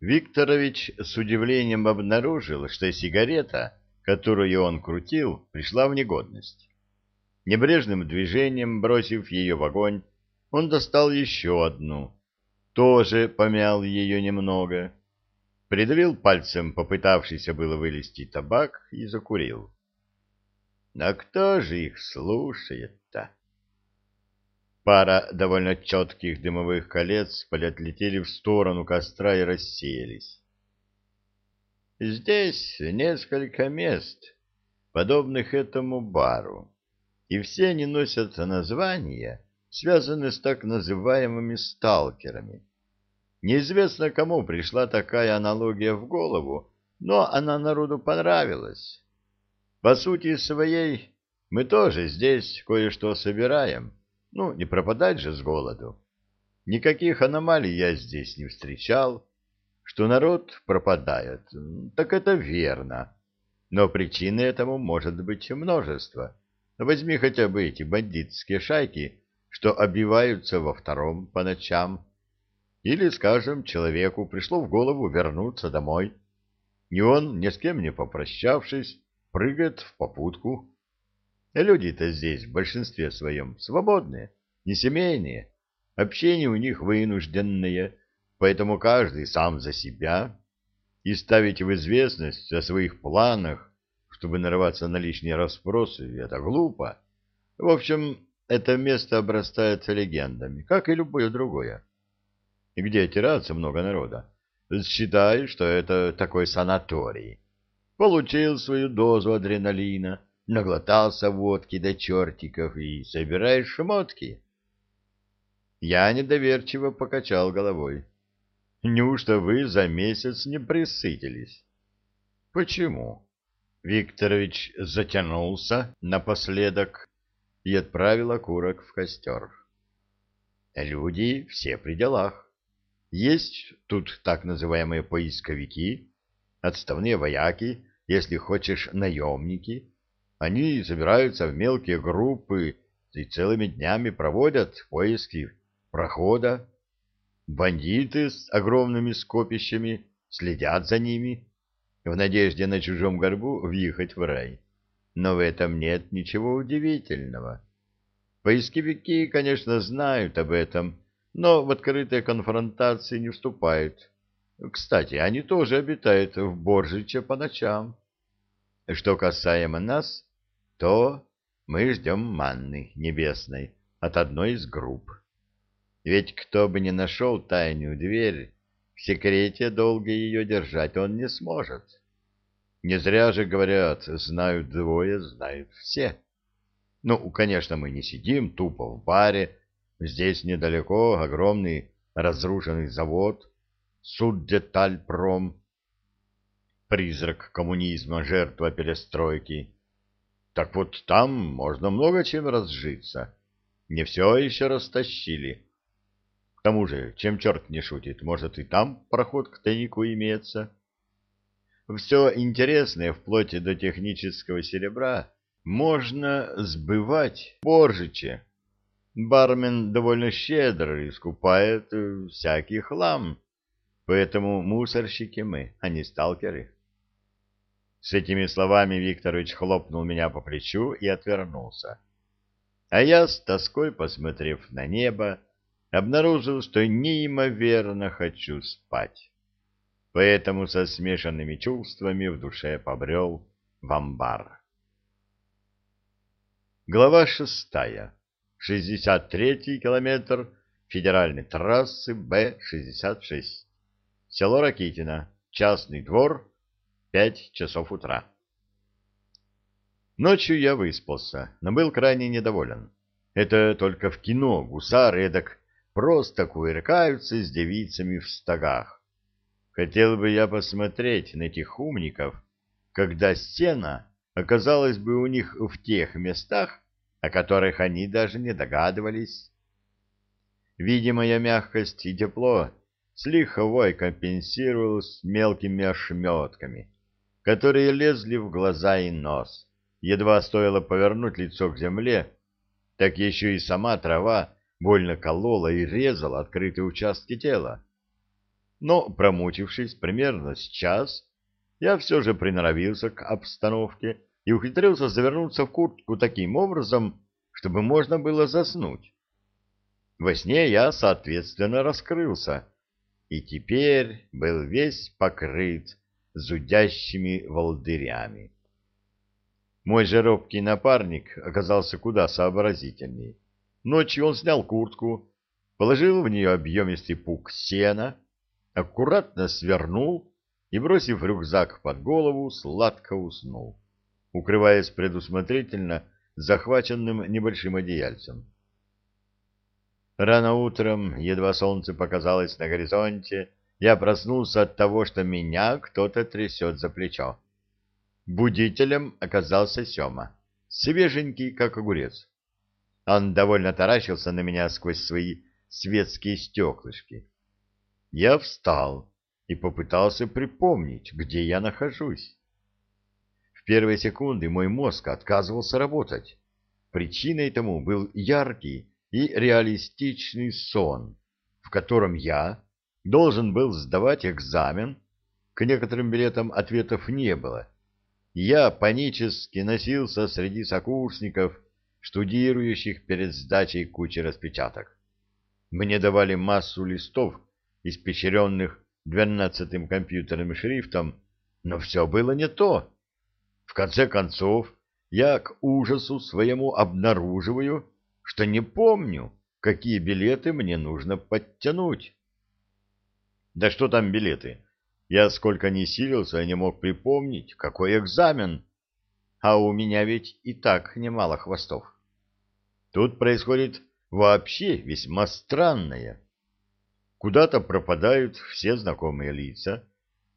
Викторович с удивлением обнаружил, что сигарета, которую он крутил, пришла в негодность. Небрежным движением, бросив ее в огонь, он достал еще одну, тоже помял ее немного, придавил пальцем попытавшийся было вылезти табак и закурил. А кто же их слушает-то? Пара довольно четких дымовых колец полетлетели в сторону костра и рассеялись. Здесь несколько мест, подобных этому бару, и все они носят названия, связанные с так называемыми сталкерами. Неизвестно, кому пришла такая аналогия в голову, но она народу понравилась. По сути своей, мы тоже здесь кое-что собираем. Ну, не пропадать же с голоду. Никаких аномалий я здесь не встречал. Что народ пропадает, так это верно. Но причины этому может быть множество. Возьми хотя бы эти бандитские шайки, что обиваются во втором по ночам. Или, скажем, человеку пришло в голову вернуться домой. И он, ни с кем не попрощавшись, прыгает в попутку. Люди-то здесь в большинстве своем свободные, не семейные, общение у них вынужденное, поэтому каждый сам за себя, и ставить в известность о своих планах, чтобы нарваться на лишние расспросы, это глупо. В общем, это место обрастает легендами, как и любое другое. И где отираться много народа. Считай, что это такой санаторий получил свою дозу адреналина, наглотался водки до чертиков и собираешь шмотки. Я недоверчиво покачал головой. Неужто вы за месяц не присытились? Почему? Викторович затянулся напоследок и отправил окурок в костер. Люди все при делах. Есть тут так называемые поисковики, отставные вояки, если хочешь, наемники. Они собираются в мелкие группы и целыми днями проводят поиски прохода. Бандиты с огромными скопищами следят за ними, в надежде на чужом горбу въехать в рай. Но в этом нет ничего удивительного. Поисковики, конечно, знают об этом, но в открытые конфронтации не вступают. Кстати, они тоже обитают в Боржиче по ночам. Что касаемо нас, то мы ждем манны небесной от одной из групп. Ведь кто бы ни нашел тайную дверь, в секрете долго ее держать он не сможет. Не зря же говорят, знают двое, знают все. Ну, конечно, мы не сидим тупо в баре, здесь недалеко огромный разрушенный завод, Суддетальпром, призрак коммунизма, жертва перестройки. Так вот там можно много чем разжиться. Не все еще растащили. К тому же, чем черт не шутит, может и там проход к тайнику имеется. Все интересное, вплоть до технического серебра, можно сбывать Боржиче. Бармен довольно щедро искупает всякий хлам, Поэтому мусорщики мы, а не сталкеры. С этими словами Викторович хлопнул меня по плечу и отвернулся. А я, с тоской посмотрев на небо, обнаружил, что неимоверно хочу спать. Поэтому со смешанными чувствами в душе побрел в амбар. Глава шестая. 63-й километр федеральной трассы Б-66. Село Ракитино. Частный двор. Пять часов утра. Ночью я выспался, но был крайне недоволен. Это только в кино гусары эдак просто кувыркаются с девицами в стогах. Хотел бы я посмотреть на этих умников, когда стена оказалась бы у них в тех местах, о которых они даже не догадывались. Видимая мягкость и тепло с лихвой компенсировалось мелкими ошметками, которые лезли в глаза и нос. Едва стоило повернуть лицо к земле, так еще и сама трава больно колола и резала открытые участки тела. Но, промучившись примерно с час, я все же приноровился к обстановке и ухитрился завернуться в куртку таким образом, чтобы можно было заснуть. Во сне я, соответственно, раскрылся, и теперь был весь покрыт зудящими волдырями. Мой же робкий напарник оказался куда сообразительней. Ночью он снял куртку, положил в нее объемистый пук сена, аккуратно свернул и, бросив рюкзак под голову, сладко уснул, укрываясь предусмотрительно захваченным небольшим одеяльцем. Рано утром, едва солнце показалось на горизонте, я проснулся от того, что меня кто-то трясет за плечо. Будителем оказался Сема, свеженький, как огурец. Он довольно таращился на меня сквозь свои светские стеклышки. Я встал и попытался припомнить, где я нахожусь. В первые секунды мой мозг отказывался работать. Причиной тому был яркий и реалистичный сон, в котором я должен был сдавать экзамен, к некоторым билетам ответов не было. Я панически носился среди сокурсников, штудирующих перед сдачей кучи распечаток. Мне давали массу листов, испещренных двенадцатым компьютерным шрифтом, но все было не то. В конце концов, я к ужасу своему обнаруживаю, что не помню, какие билеты мне нужно подтянуть. Да что там билеты? Я сколько ни силился, не мог припомнить, какой экзамен. А у меня ведь и так немало хвостов. Тут происходит вообще весьма странное. Куда-то пропадают все знакомые лица,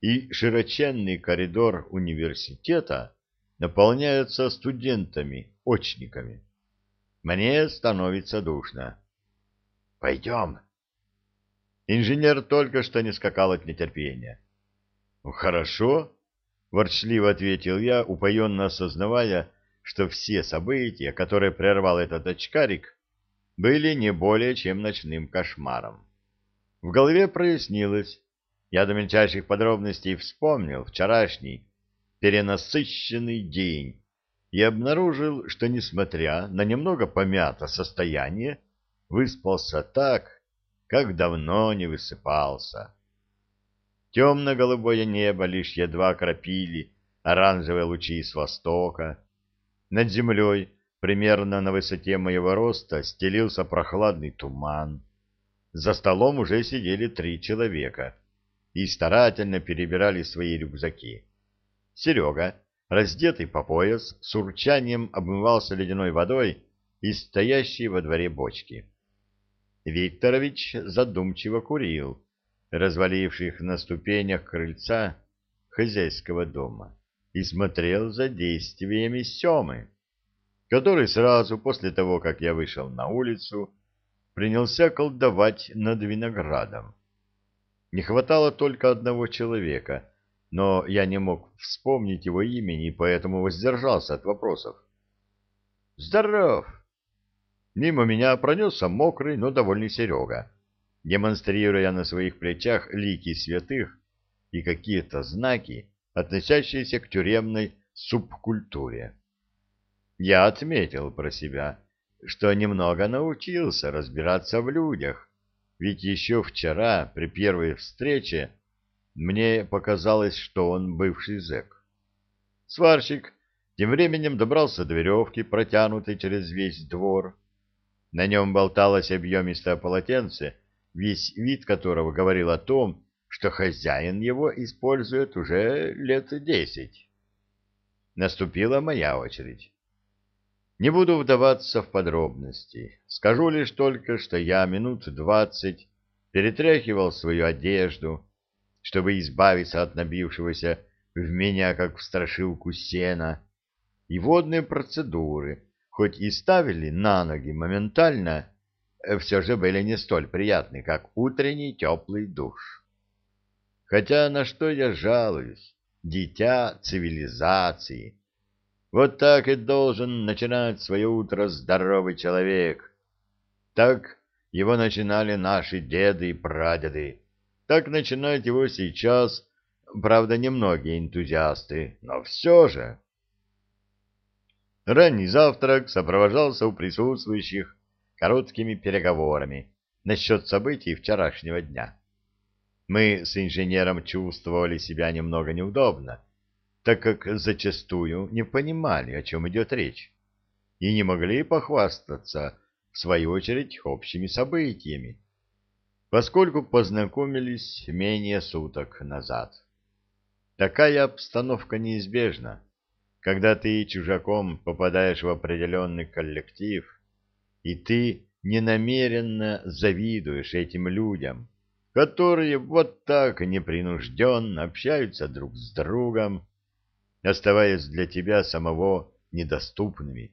и широченный коридор университета наполняется студентами-очниками. Мне становится душно. «Пойдем!» Инженер только что не скакал от нетерпения. «Хорошо», — ворчливо ответил я, упоенно осознавая, что все события, которые прервал этот очкарик, были не более чем ночным кошмаром. В голове прояснилось. Я до мельчайших подробностей вспомнил вчерашний перенасыщенный день, и обнаружил, что, несмотря на немного помято состояние, выспался так, как давно не высыпался. Темно-голубое небо лишь едва кропили оранжевые лучи с востока. Над землей, примерно на высоте моего роста, стелился прохладный туман. За столом уже сидели три человека и старательно перебирали свои рюкзаки. Серега, раздетый по пояс, с урчанием обмывался ледяной водой из стоящей во дворе бочки. Викторович задумчиво курил, разваливших на ступенях крыльца хозяйского дома, и смотрел за действиями Семы, который сразу после того, как я вышел на улицу, принялся колдовать над виноградом. Не хватало только одного человека — но я не мог вспомнить его имени, поэтому воздержался от вопросов. «Здоров!» Мимо меня пронесся мокрый, но довольный Серега, демонстрируя на своих плечах лики святых и какие-то знаки, относящиеся к тюремной субкультуре. Я отметил про себя, что немного научился разбираться в людях, ведь еще вчера при первой встрече мне показалось, что он бывший зэк. Сварщик тем временем добрался до веревки, протянутой через весь двор. На нем болталось объемистое полотенце, весь вид которого говорил о том, что хозяин его использует уже лет десять. Наступила моя очередь. Не буду вдаваться в подробности. Скажу лишь только, что я минут двадцать перетряхивал свою одежду, чтобы избавиться от набившегося в меня, как в страшилку, сена, и водные процедуры, хоть и ставили на ноги моментально, э, все же были не столь приятны, как утренний теплый душ. Хотя на что я жалуюсь? Дитя цивилизации. Вот так и должен начинать свое утро здоровый человек. Так его начинали наши деды и прадеды Так начинают его сейчас, правда, немногие энтузиасты, но все же. Ранний завтрак сопровождался у присутствующих короткими переговорами насчет событий вчерашнего дня. Мы с инженером чувствовали себя немного неудобно, так как зачастую не понимали, о чем идет речь, и не могли похвастаться, в свою очередь, общими событиями, поскольку познакомились менее суток назад. Такая обстановка неизбежна, когда ты чужаком попадаешь в определенный коллектив, и ты ненамеренно завидуешь этим людям, которые вот так непринужденно общаются друг с другом, оставаясь для тебя самого недоступными.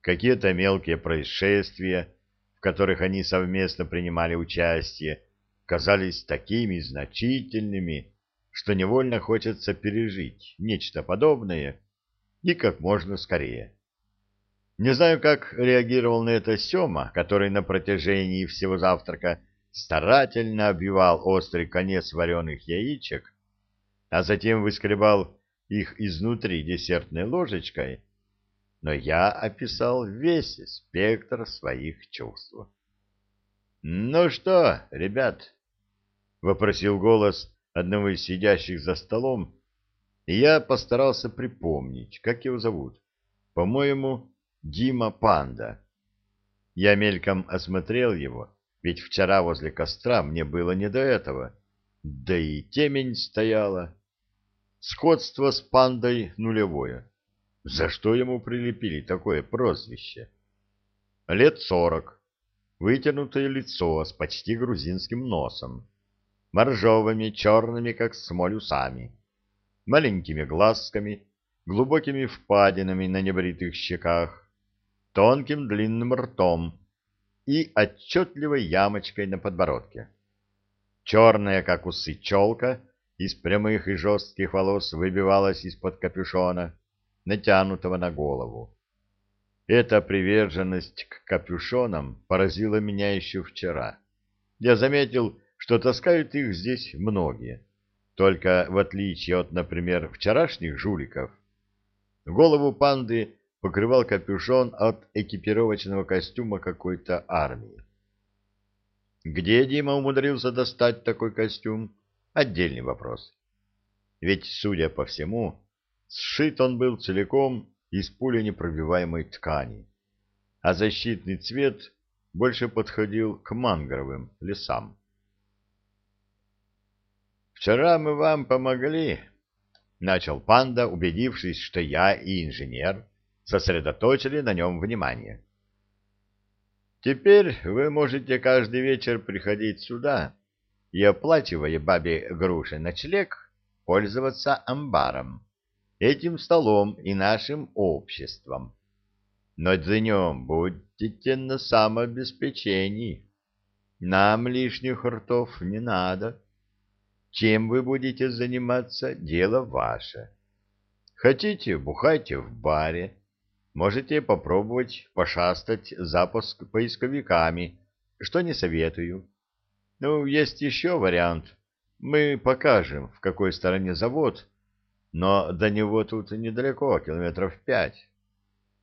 Какие-то мелкие происшествия, в которых они совместно принимали участие, казались такими значительными, что невольно хочется пережить нечто подобное и как можно скорее. Не знаю, как реагировал на это Сема, который на протяжении всего завтрака старательно обвивал острый конец вареных яичек, а затем выскребал их изнутри десертной ложечкой, но я описал весь спектр своих чувств. — Ну что, ребят? — вопросил голос одного из сидящих за столом, и я постарался припомнить, как его зовут. По-моему, Дима Панда. Я мельком осмотрел его ведь вчера возле костра мне было не до этого. Да и темень стояла. Сходство с пандой нулевое. За что ему прилепили такое прозвище? Лет сорок. Вытянутое лицо с почти грузинским носом. Моржовыми, черными, как смоль, усами. Маленькими глазками, глубокими впадинами на небритых щеках. Тонким длинным ртом и отчетливой ямочкой на подбородке. Черная, как усы, челка из прямых и жестких волос выбивалась из-под капюшона, натянутого на голову. Эта приверженность к капюшонам поразила меня еще вчера. Я заметил, что таскают их здесь многие. Только в отличие от, например, вчерашних жуликов, голову панды покрывал капюшон от экипировочного костюма какой-то армии. Где Дима умудрился достать такой костюм? Отдельный вопрос. Ведь, судя по всему, сшит он был целиком из пуленепробиваемой ткани, а защитный цвет больше подходил к мангровым лесам. «Вчера мы вам помогли», — начал панда, убедившись, что я и инженер сосредоточили на нем внимание. Теперь вы можете каждый вечер приходить сюда и, оплачивая бабе груши ночлег, пользоваться амбаром, этим столом и нашим обществом. Но днем будете на самообеспечении. Нам лишних ртов не надо. Чем вы будете заниматься, дело ваше. Хотите, бухайте в баре, Можете попробовать пошастать запуск поисковиками, что не советую. Ну, есть еще вариант. Мы покажем, в какой стороне завод, но до него тут недалеко, километров пять.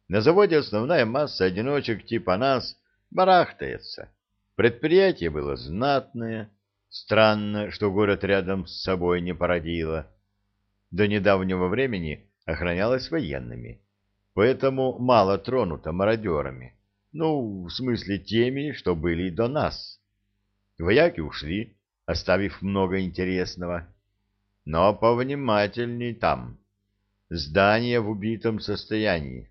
На заводе основная масса одиночек типа нас барахтается. Предприятие было знатное. Странно, что город рядом с собой не породило. До недавнего времени охранялось военными поэтому мало тронуто мародерами. Ну, в смысле теми, что были до нас. Вояки ушли, оставив много интересного. Но повнимательней там. Здание в убитом состоянии.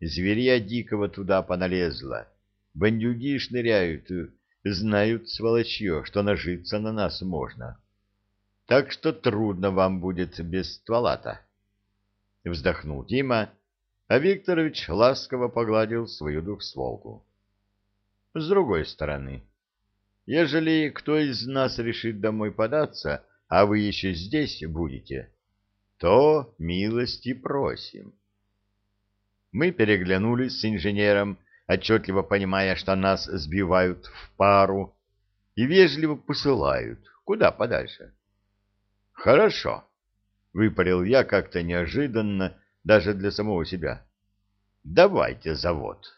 Зверя дикого туда поналезло. Бандюги шныряют, знают, сволочье, что нажиться на нас можно. Так что трудно вам будет без ствола-то. Вздохнул Дима а Викторович ласково погладил свою двухстволку. С другой стороны, ежели кто из нас решит домой податься, а вы еще здесь будете, то милости просим. Мы переглянулись с инженером, отчетливо понимая, что нас сбивают в пару и вежливо посылают куда подальше. Хорошо, выпалил я как-то неожиданно даже для самого себя. Давайте завод.